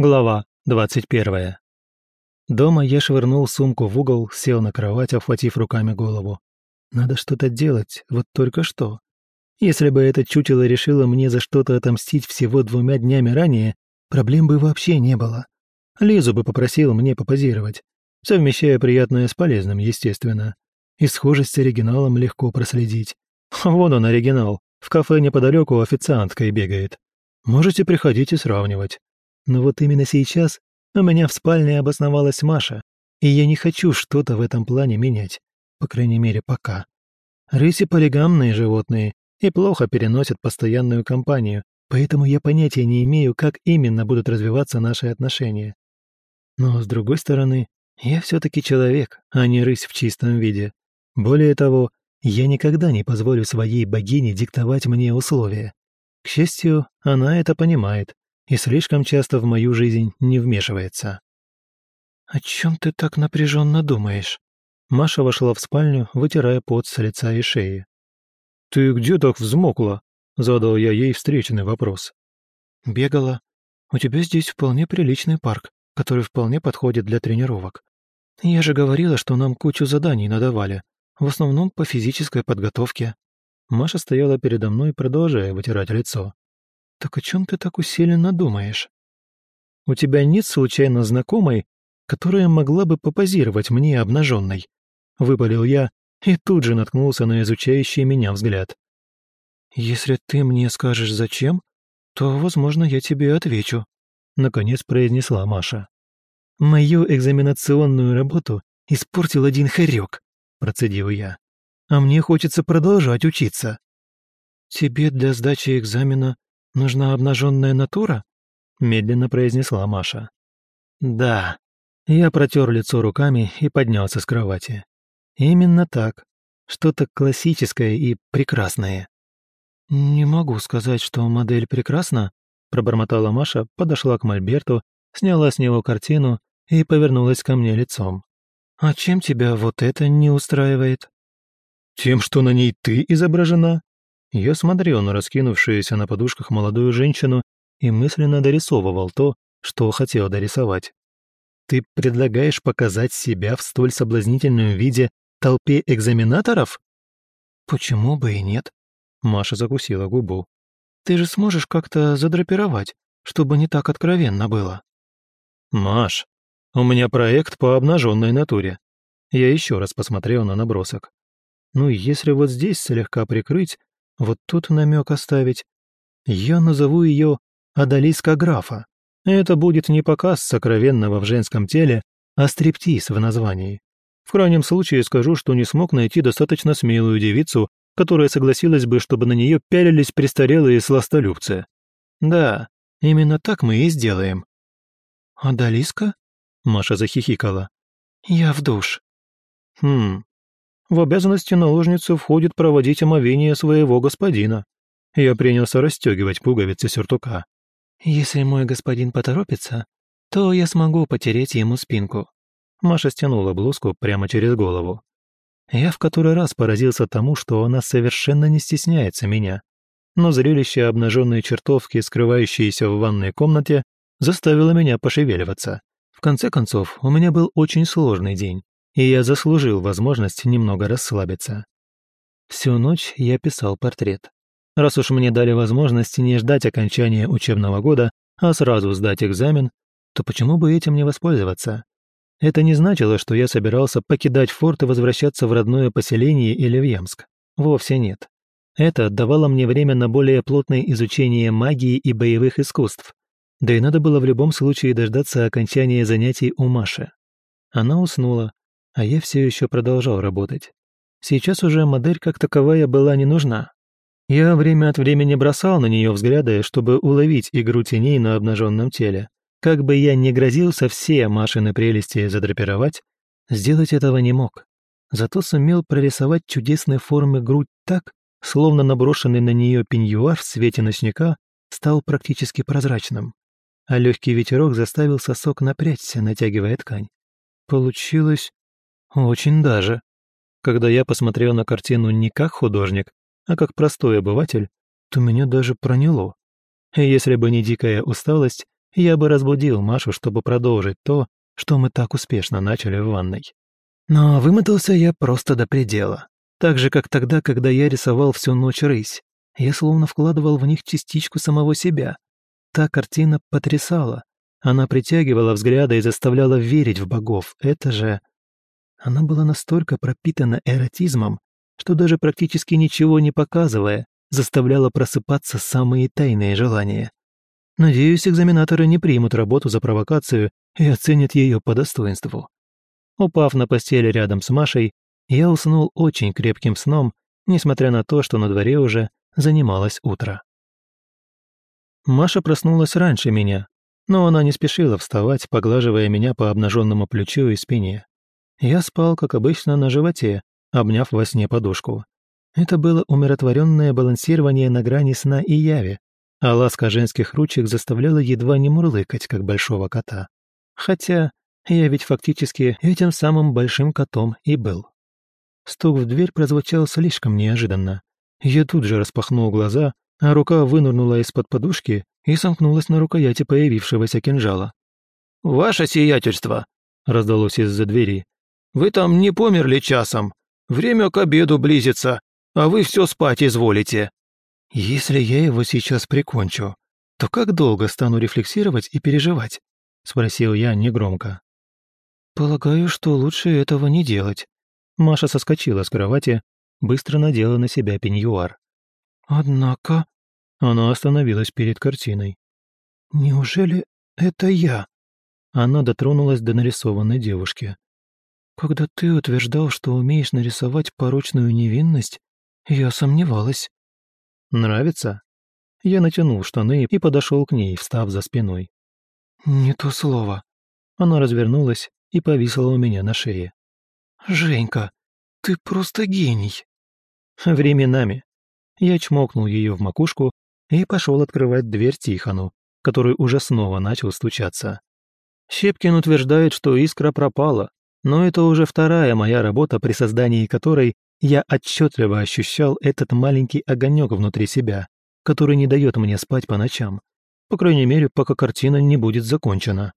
Глава 21. Дома я швырнул сумку в угол, сел на кровать, охватив руками голову. Надо что-то делать, вот только что. Если бы это чучело решило мне за что-то отомстить всего двумя днями ранее, проблем бы вообще не было. Лизу бы попросил мне попозировать, совмещая приятное с полезным, естественно. И схожесть с оригиналом легко проследить. Вон он, оригинал, в кафе неподалеку официанткой бегает. Можете приходить и сравнивать. Но вот именно сейчас у меня в спальне обосновалась Маша, и я не хочу что-то в этом плане менять, по крайней мере, пока. Рыси полигамные животные и плохо переносят постоянную компанию, поэтому я понятия не имею, как именно будут развиваться наши отношения. Но, с другой стороны, я все таки человек, а не рысь в чистом виде. Более того, я никогда не позволю своей богине диктовать мне условия. К счастью, она это понимает и слишком часто в мою жизнь не вмешивается. «О чем ты так напряженно думаешь?» Маша вошла в спальню, вытирая пот с лица и шеи. «Ты где так взмокла?» — задал я ей встречный вопрос. «Бегала. У тебя здесь вполне приличный парк, который вполне подходит для тренировок. Я же говорила, что нам кучу заданий надавали, в основном по физической подготовке». Маша стояла передо мной, продолжая вытирать лицо. «Так о чем ты так усиленно думаешь? У тебя нет случайно знакомой, которая могла бы попозировать мне обнаженной?» Выпалил я и тут же наткнулся на изучающий меня взгляд. «Если ты мне скажешь зачем, то, возможно, я тебе отвечу», наконец произнесла Маша. «Мою экзаменационную работу испортил один хорек», процедил я. «А мне хочется продолжать учиться». «Тебе для сдачи экзамена нужна обнаженная натура?» медленно произнесла Маша. «Да». Я протер лицо руками и поднялся с кровати. «Именно так. Что-то классическое и прекрасное». «Не могу сказать, что модель прекрасна», пробормотала Маша, подошла к Мольберту, сняла с него картину и повернулась ко мне лицом. «А чем тебя вот это не устраивает?» «Тем, что на ней ты изображена?» Я смотрел на раскинувшуюся на подушках молодую женщину и мысленно дорисовывал то, что хотел дорисовать. «Ты предлагаешь показать себя в столь соблазнительном виде толпе экзаменаторов?» «Почему бы и нет?» Маша закусила губу. «Ты же сможешь как-то задрапировать, чтобы не так откровенно было». «Маш, у меня проект по обнаженной натуре». Я еще раз посмотрел на набросок. Ну, если вот здесь слегка прикрыть, вот тут намек оставить. Я назову ее Адалиска Графа. Это будет не показ сокровенного в женском теле, а стриптиз в названии. В крайнем случае скажу, что не смог найти достаточно смелую девицу, которая согласилась бы, чтобы на нее пялились престарелые сластолюбцы. Да, именно так мы и сделаем. «Адалиска?» — Маша захихикала. «Я в душ». «Хм, в обязанности наложницы входит проводить омовение своего господина. Я принялся расстегивать пуговицы сюртука. «Если мой господин поторопится, то я смогу потереть ему спинку». Маша стянула блузку прямо через голову. Я в который раз поразился тому, что она совершенно не стесняется меня. Но зрелище обнаженной чертовки, скрывающейся в ванной комнате, заставило меня пошевеливаться. В конце концов, у меня был очень сложный день и я заслужил возможность немного расслабиться. Всю ночь я писал портрет. Раз уж мне дали возможность не ждать окончания учебного года, а сразу сдать экзамен, то почему бы этим не воспользоваться? Это не значило, что я собирался покидать форт и возвращаться в родное поселение или в Ямск. Вовсе нет. Это давало мне время на более плотное изучение магии и боевых искусств. Да и надо было в любом случае дождаться окончания занятий у Маши. Она уснула, а я все еще продолжал работать. Сейчас уже модель как таковая была не нужна. Я время от времени бросал на нее взгляды, чтобы уловить игру теней на обнаженном теле. Как бы я ни грозился все Машины прелести задрапировать, сделать этого не мог. Зато сумел прорисовать чудесной формы грудь так, словно наброшенный на нее пеньюар в свете ночника стал практически прозрачным. А легкий ветерок заставил сосок напрячься, натягивая ткань. Получилось очень даже. Когда я посмотрел на картину не как художник, а как простой обыватель, то меня даже проняло. Если бы не дикая усталость, я бы разбудил Машу, чтобы продолжить то, что мы так успешно начали в ванной. Но вымотался я просто до предела. Так же, как тогда, когда я рисовал всю ночь рысь. Я словно вкладывал в них частичку самого себя. Та картина потрясала. Она притягивала взгляды и заставляла верить в богов. Это же... Она была настолько пропитана эротизмом, что даже практически ничего не показывая, заставляла просыпаться самые тайные желания. Надеюсь, экзаменаторы не примут работу за провокацию и оценят ее по достоинству. Упав на постели рядом с Машей, я уснул очень крепким сном, несмотря на то, что на дворе уже занималось утро. Маша проснулась раньше меня, но она не спешила вставать, поглаживая меня по обнаженному плечу и спине. Я спал, как обычно, на животе, обняв во сне подушку. Это было умиротворенное балансирование на грани сна и яви, а ласка женских ручек заставляла едва не мурлыкать, как большого кота. Хотя я ведь фактически этим самым большим котом и был. Стук в дверь прозвучал слишком неожиданно. Я тут же распахнул глаза, а рука вынырнула из-под подушки и сомкнулась на рукояти появившегося кинжала. «Ваше сиятельство!» — раздалось из-за двери. «Вы там не померли часом? Время к обеду близится, а вы все спать изволите». «Если я его сейчас прикончу, то как долго стану рефлексировать и переживать?» — спросил я негромко. «Полагаю, что лучше этого не делать». Маша соскочила с кровати, быстро надела на себя пеньюар. «Однако...» Она остановилась перед картиной. «Неужели это я?» Она дотронулась до нарисованной девушки. «Когда ты утверждал, что умеешь нарисовать порочную невинность, я сомневалась». «Нравится?» Я натянул штаны и подошел к ней, встав за спиной. «Не то слово». Она развернулась и повисла у меня на шее. «Женька, ты просто гений!» Временами. Я чмокнул ее в макушку и пошел открывать дверь Тихону, который уже снова начал стучаться. Щепкин утверждает, что искра пропала, но это уже вторая моя работа, при создании которой я отчетливо ощущал этот маленький огонек внутри себя, который не дает мне спать по ночам, по крайней мере, пока картина не будет закончена.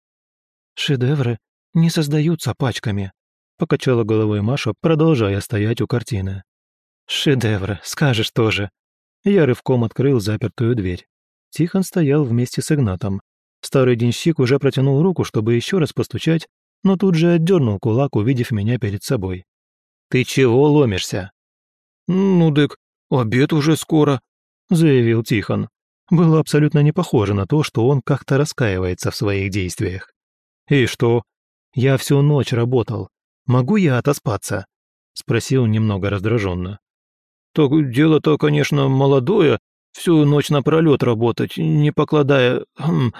Шедевры не создаются пачками», — покачала головой Маша, продолжая стоять у картины. «Шедевры, скажешь тоже». Я рывком открыл запертую дверь. Тихон стоял вместе с Игнатом. Старый денщик уже протянул руку, чтобы еще раз постучать, но тут же отдернул кулак, увидев меня перед собой. «Ты чего ломишься?» «Ну, дык, обед уже скоро», — заявил Тихон. Было абсолютно не похоже на то, что он как-то раскаивается в своих действиях. «И что, я всю ночь работал. Могу я отоспаться?» — спросил немного раздраженно. «Так дело-то, конечно, молодое, всю ночь напролет работать, не покладая... Хм,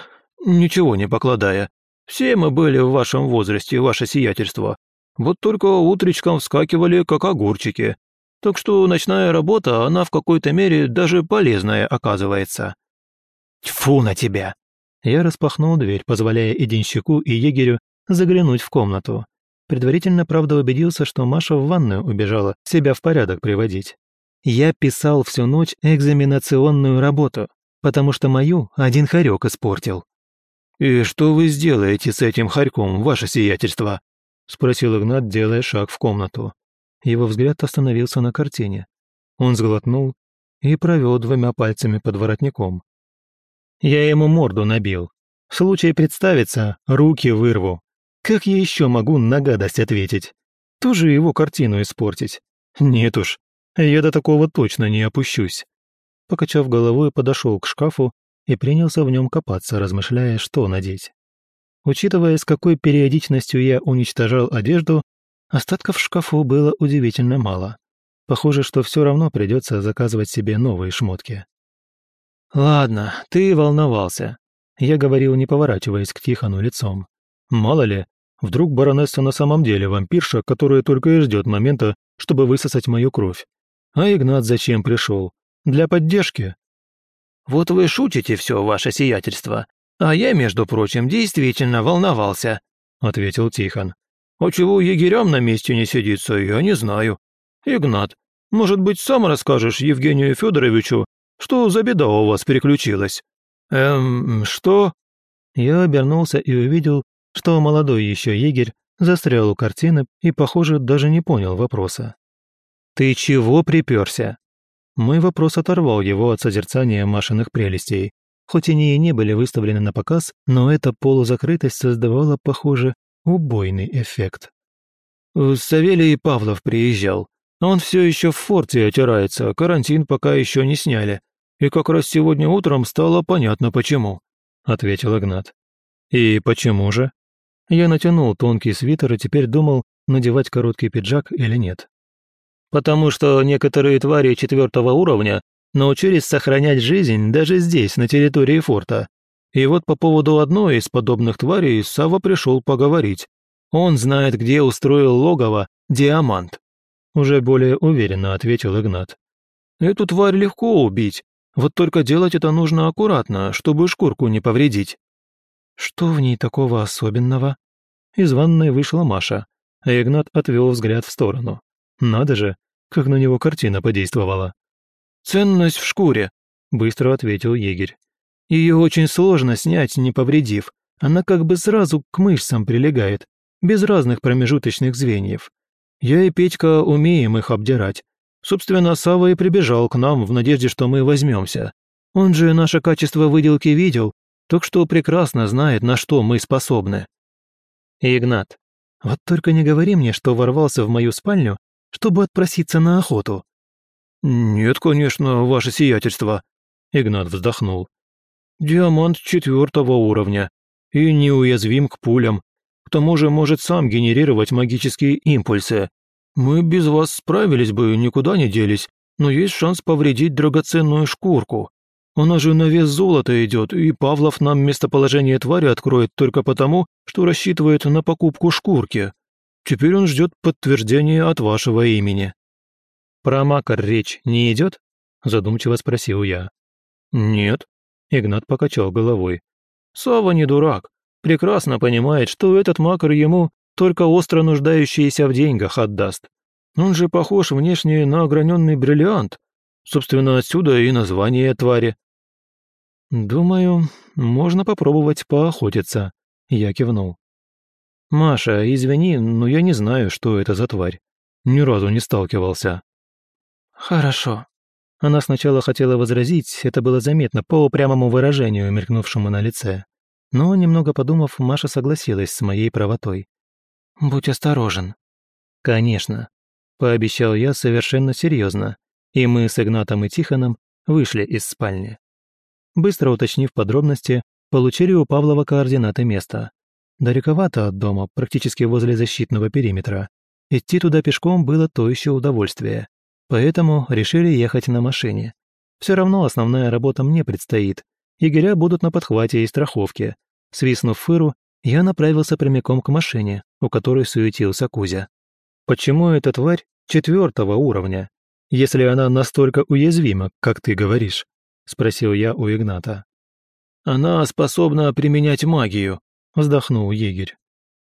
ничего не покладая. Все мы были в вашем возрасте, ваше сиятельство. Вот только утречком вскакивали, как огурчики. Так что ночная работа, она в какой-то мере даже полезная оказывается». «Тьфу на тебя!» Я распахнул дверь, позволяя и денщику, и егерю заглянуть в комнату. Предварительно, правда, убедился, что Маша в ванную убежала, себя в порядок приводить. Я писал всю ночь экзаменационную работу, потому что мою один хорек испортил. «И что вы сделаете с этим хорьком, ваше сиятельство?» — спросил Игнат, делая шаг в комнату. Его взгляд остановился на картине. Он сглотнул и провел двумя пальцами под воротником. «Я ему морду набил. В случае представится, руки вырву. Как я еще могу на гадость ответить? Тоже его картину испортить? Нет уж, я до такого точно не опущусь. Покачав головой, подошел к шкафу и принялся в нем копаться, размышляя, что надеть. Учитывая, с какой периодичностью я уничтожал одежду, остатков в шкафу было удивительно мало. Похоже, что все равно придется заказывать себе новые шмотки. «Ладно, ты волновался», — я говорил, не поворачиваясь к Тихону лицом. «Мало ли, Вдруг баронесса на самом деле вампирша, которая только и ждет момента, чтобы высосать мою кровь. А Игнат зачем пришел? Для поддержки? Вот вы шутите все, ваше сиятельство. А я, между прочим, действительно волновался, ответил Тихон. А чего егерям на месте не сидится, я не знаю. Игнат, может быть, сам расскажешь Евгению Федоровичу, что за беда у вас переключилась? Эм, что? Я обернулся и увидел, что молодой еще егерь застрял у картины и, похоже, даже не понял вопроса. «Ты чего приперся?» Мой вопрос оторвал его от созерцания Машиных прелестей. Хоть они и не были выставлены на показ, но эта полузакрытость создавала, похоже, убойный эффект. «Савелий Павлов приезжал. Он все еще в форте отирается, карантин пока еще не сняли. И как раз сегодня утром стало понятно, почему», — ответил Игнат. «И почему же?» Я натянул тонкий свитер и теперь думал, надевать короткий пиджак или нет. «Потому что некоторые твари четвертого уровня научились сохранять жизнь даже здесь, на территории форта. И вот по поводу одной из подобных тварей Сава пришел поговорить. Он знает, где устроил логово Диамант. Уже более уверенно ответил Игнат. Эту тварь легко убить, вот только делать это нужно аккуратно, чтобы шкурку не повредить. Что в ней такого особенного? Из ванной вышла Маша, а Игнат отвел взгляд в сторону. Надо же, как на него картина подействовала. «Ценность в шкуре», — быстро ответил егерь. «Ее очень сложно снять, не повредив. Она как бы сразу к мышцам прилегает, без разных промежуточных звеньев. Я и Петька умеем их обдирать. Собственно, Сава и прибежал к нам в надежде, что мы возьмемся. Он же наше качество выделки видел, так что прекрасно знает, на что мы способны. Игнат, вот только не говори мне, что ворвался в мою спальню, чтобы отпроситься на охоту. «Нет, конечно, ваше сиятельство», — Игнат вздохнул. «Диамант четвертого уровня и неуязвим к пулям, тому же может сам генерировать магические импульсы. Мы без вас справились бы, никуда не делись, но есть шанс повредить драгоценную шкурку. Она же на вес золота идет, и Павлов нам местоположение твари откроет только потому, что рассчитывает на покупку шкурки. Теперь он ждет подтверждения от вашего имени». «Про макар речь не идет?» – задумчиво спросил я. «Нет», – Игнат покачал головой. «Сава не дурак прекрасно понимает, что этот макар ему только остро нуждающийся в деньгах отдаст. Он же похож внешне на ограненный бриллиант. Собственно, отсюда и название твари. «Думаю, можно попробовать поохотиться», — я кивнул. «Маша, извини, но я не знаю, что это за тварь. Ни разу не сталкивался». «Хорошо». Она сначала хотела возразить, это было заметно по упрямому выражению, мелькнувшему на лице. Но, немного подумав, Маша согласилась с моей правотой. «Будь осторожен». «Конечно», — пообещал я совершенно серьезно, и мы с Игнатом и Тихоном вышли из спальни. Быстро уточнив подробности, получили у Павлова координаты места. Далековато от дома, практически возле защитного периметра. Идти туда пешком было то еще удовольствие. Поэтому решили ехать на машине. Все равно основная работа мне предстоит. Егеря будут на подхвате и страховке, Свистнув фыру, я направился прямиком к машине, у которой суетился Кузя. «Почему эта тварь четвертого уровня, если она настолько уязвима, как ты говоришь?» – спросил я у Игната. «Она способна применять магию», – вздохнул егерь.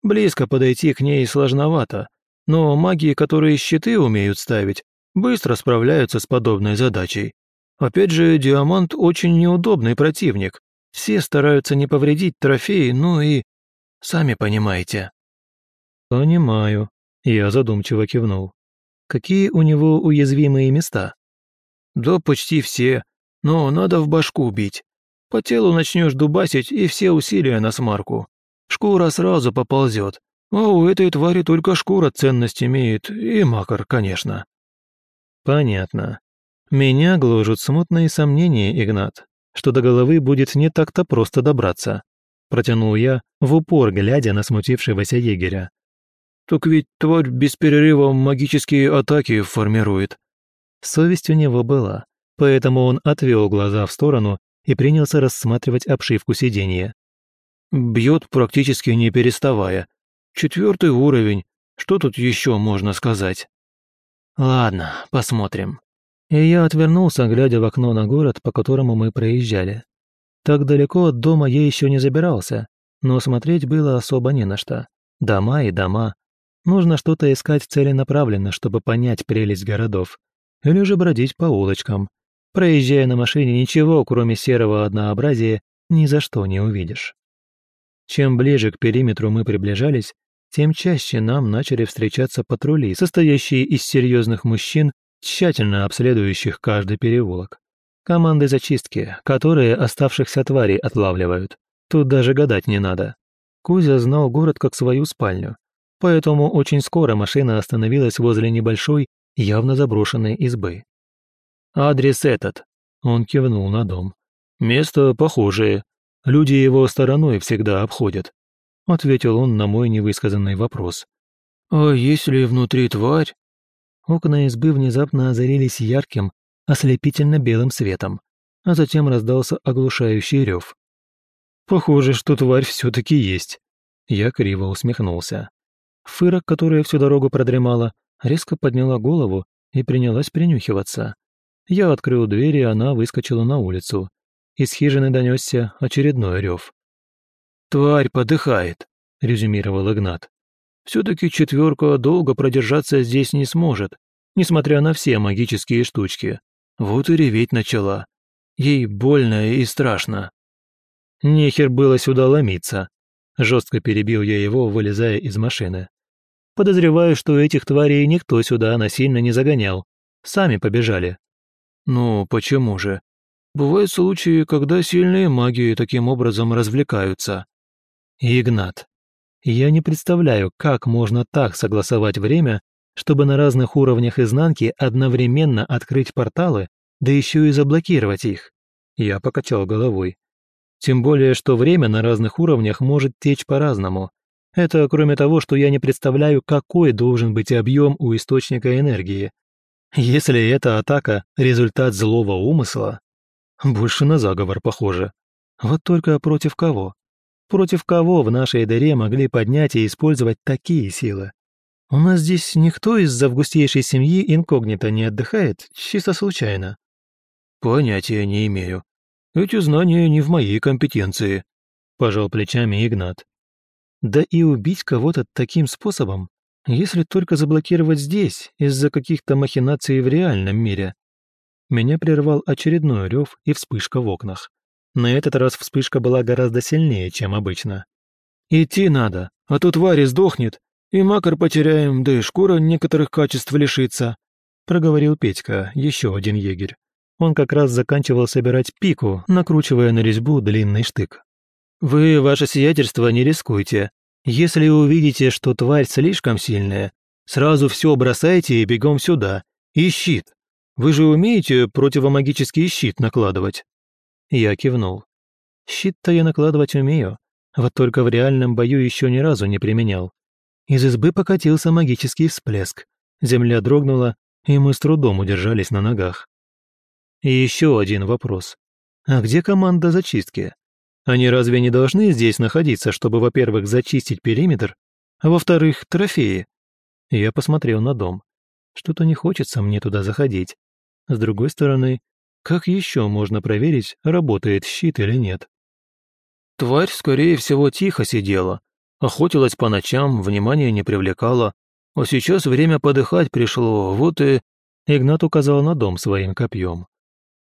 «Близко подойти к ней сложновато, но маги, которые щиты умеют ставить, быстро справляются с подобной задачей. Опять же, Диамант очень неудобный противник, все стараются не повредить трофеи, ну и... Сами понимаете». «Понимаю», — я задумчиво кивнул. «Какие у него уязвимые места?» «Да почти все, но надо в башку бить. По телу начнешь дубасить, и все усилия на смарку. Шкура сразу поползет, а у этой твари только шкура ценность имеет, и макар, конечно». «Понятно. Меня гложут смутные сомнения, Игнат что до головы будет не так-то просто добраться. Протянул я, в упор глядя на смутившегося егеря. «Так ведь тварь без перерыва магические атаки формирует». Совесть у него была, поэтому он отвел глаза в сторону и принялся рассматривать обшивку сиденья. «Бьет практически не переставая. Четвертый уровень. Что тут еще можно сказать?» «Ладно, посмотрим», и я отвернулся, глядя в окно на город, по которому мы проезжали. Так далеко от дома я еще не забирался, но смотреть было особо не на что. Дома и дома. Нужно что-то искать целенаправленно, чтобы понять прелесть городов. Или же бродить по улочкам. Проезжая на машине, ничего, кроме серого однообразия, ни за что не увидишь. Чем ближе к периметру мы приближались, тем чаще нам начали встречаться патрули, состоящие из серьезных мужчин, тщательно обследующих каждый переулок. Команды зачистки, которые оставшихся тварей отлавливают. Тут даже гадать не надо. Кузя знал город как свою спальню, поэтому очень скоро машина остановилась возле небольшой, явно заброшенной избы. «Адрес этот», — он кивнул на дом. «Место похожее. Люди его стороной всегда обходят», — ответил он на мой невысказанный вопрос. «А если внутри тварь?» Окна избы внезапно озарились ярким, ослепительно белым светом, а затем раздался оглушающий рев. «Похоже, что тварь все-таки есть», — я криво усмехнулся. Фыра, которая всю дорогу продремала, резко подняла голову и принялась принюхиваться. Я открыл дверь, и она выскочила на улицу. Из хижины донесся очередной рев. «Тварь подыхает», — резюмировал Игнат. «Все-таки четверка долго продержаться здесь не сможет, несмотря на все магические штучки. Вот и реветь начала. Ей больно и страшно». «Нехер было сюда ломиться», — жестко перебил я его, вылезая из машины. «Подозреваю, что этих тварей никто сюда насильно не загонял. Сами побежали». «Ну, почему же? Бывают случаи, когда сильные маги таким образом развлекаются. Игнат, я не представляю, как можно так согласовать время, чтобы на разных уровнях изнанки одновременно открыть порталы, да еще и заблокировать их. Я покачал головой. Тем более, что время на разных уровнях может течь по-разному. Это кроме того, что я не представляю, какой должен быть объем у источника энергии. Если эта атака – результат злого умысла, больше на заговор похоже. Вот только против кого? Против кого в нашей дыре могли поднять и использовать такие силы? У нас здесь никто из августейшей семьи инкогнито не отдыхает, чисто случайно. Понятия не имею. Эти знания не в моей компетенции, пожал плечами Игнат. Да и убить кого-то таким способом, если только заблокировать здесь из-за каких-то махинаций в реальном мире, меня прервал очередной рев и вспышка в окнах. На этот раз вспышка была гораздо сильнее, чем обычно. «Идти надо, а то тварь сдохнет, и макар потеряем, да и шкура некоторых качеств лишится», проговорил Петька, еще один егерь. Он как раз заканчивал собирать пику, накручивая на резьбу длинный штык. «Вы, ваше сиятельство, не рискуйте. Если увидите, что тварь слишком сильная, сразу все бросайте и бегом сюда. И щит. Вы же умеете противомагический щит накладывать?» Я кивнул. «Щит-то я накладывать умею, вот только в реальном бою еще ни разу не применял. Из избы покатился магический всплеск. Земля дрогнула, и мы с трудом удержались на ногах. И еще один вопрос. А где команда зачистки? Они разве не должны здесь находиться, чтобы, во-первых, зачистить периметр, а во-вторых, трофеи? Я посмотрел на дом. Что-то не хочется мне туда заходить. С другой стороны, как еще можно проверить, работает щит или нет? Тварь, скорее всего, тихо сидела, охотилась по ночам, внимания не привлекала. А сейчас время подыхать пришло, вот и... Игнат указал на дом своим копьем.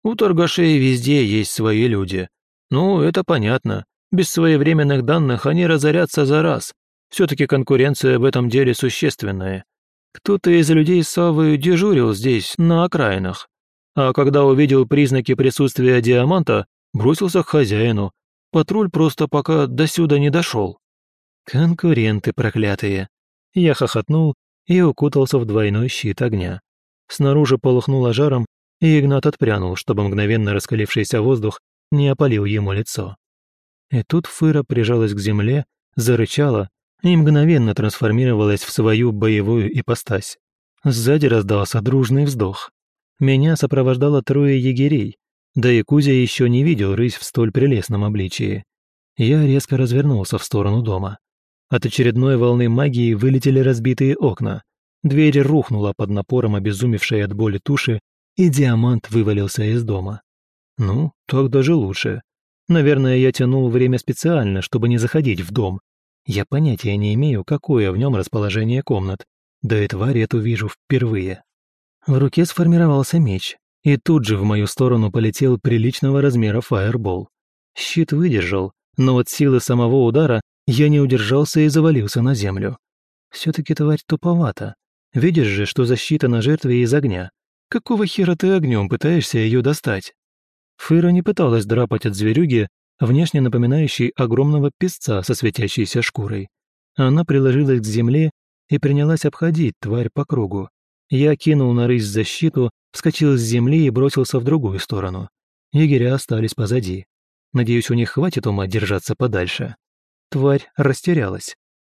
У торгашей везде есть свои люди. Ну, это понятно. Без своевременных данных они разорятся за раз. Все-таки конкуренция в этом деле существенная. Кто-то из людей Савы дежурил здесь, на окраинах. А когда увидел признаки присутствия диаманта, бросился к хозяину. Патруль просто пока до сюда не дошел. Конкуренты проклятые. Я хохотнул и укутался в двойной щит огня. Снаружи полыхнуло жаром, и Игнат отпрянул, чтобы мгновенно раскалившийся воздух не опалил ему лицо. И тут Фыра прижалась к земле, зарычала и мгновенно трансформировалась в свою боевую ипостась. Сзади раздался дружный вздох. Меня сопровождало трое егерей, да и Кузя еще не видел рысь в столь прелестном обличии. Я резко развернулся в сторону дома. От очередной волны магии вылетели разбитые окна. Дверь рухнула под напором обезумевшей от боли туши, и диамант вывалился из дома. Ну, так даже лучше. Наверное, я тянул время специально, чтобы не заходить в дом, я понятия не имею, какое в нем расположение комнат. Да и тварь эту вижу впервые. В руке сформировался меч, и тут же в мою сторону полетел приличного размера фаербол. Щит выдержал, но от силы самого удара я не удержался и завалился на землю. Все-таки тварь туповата. Видишь же, что защита на жертве из огня. Какого хера ты огнем пытаешься ее достать? Фыра не пыталась драпать от зверюги, внешне напоминающей огромного песца со светящейся шкурой. Она приложилась к земле и принялась обходить тварь по кругу. Я кинул на рысь защиту, вскочил с земли и бросился в другую сторону. Егеря остались позади. Надеюсь, у них хватит ума держаться подальше. Тварь растерялась.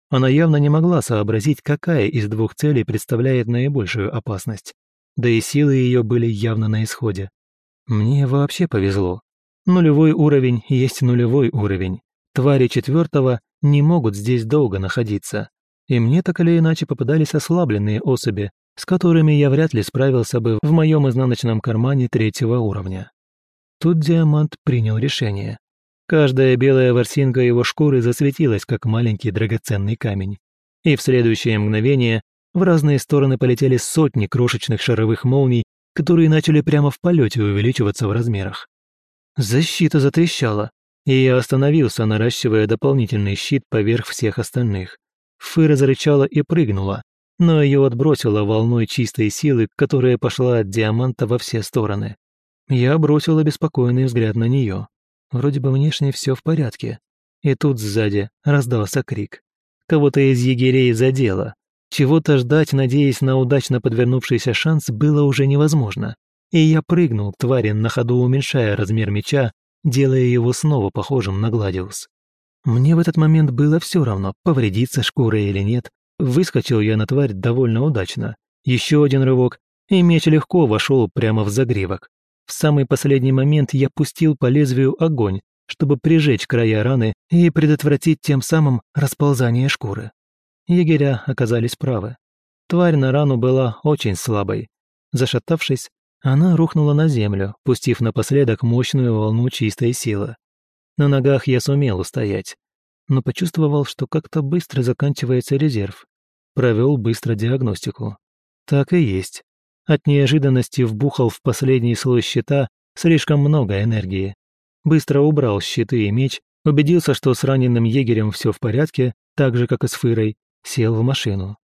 Она явно не могла сообразить, какая из двух целей представляет наибольшую опасность. Да и силы ее были явно на исходе. Мне вообще повезло. Нулевой уровень есть нулевой уровень. Твари четвертого не могут здесь долго находиться. И мне так или иначе попадались ослабленные особи, с которыми я вряд ли справился бы в моем изнаночном кармане третьего уровня. Тут Диамант принял решение. Каждая белая ворсинка его шкуры засветилась, как маленький драгоценный камень. И в следующее мгновение в разные стороны полетели сотни крошечных шаровых молний, которые начали прямо в полете увеличиваться в размерах. Защита затрещала, и я остановился, наращивая дополнительный щит поверх всех остальных. Фыра зарычала и прыгнула, но ее отбросило волной чистой силы, которая пошла от диаманта во все стороны. Я бросил обеспокоенный взгляд на нее. Вроде бы внешне все в порядке. И тут сзади раздался крик. Кого-то из егерей задело. Чего-то ждать, надеясь на удачно подвернувшийся шанс, было уже невозможно. И я прыгнул к твари, на ходу уменьшая размер меча, делая его снова похожим на Гладиус. Мне в этот момент было все равно, повредится шкура или нет, Выскочил я на тварь довольно удачно. Еще один рывок, и меч легко вошел прямо в загривок. В самый последний момент я пустил по лезвию огонь, чтобы прижечь края раны и предотвратить тем самым расползание шкуры. Егеря оказались правы. Тварь на рану была очень слабой. Зашатавшись, она рухнула на землю, пустив напоследок мощную волну чистой силы. На ногах я сумел устоять, но почувствовал, что как-то быстро заканчивается резерв. Провел быстро диагностику. Так и есть. От неожиданности вбухал в последний слой щита слишком много энергии. Быстро убрал щиты и меч, убедился, что с раненым егерем все в порядке, так же, как и с Фырой, сел в машину.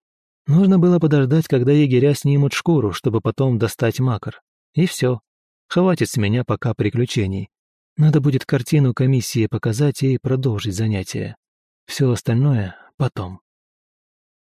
Нужно было подождать, когда егеря снимут шкуру, чтобы потом достать макар. И все. Хватит с меня пока приключений. Надо будет картину комиссии показать и продолжить занятие. Все остальное потом.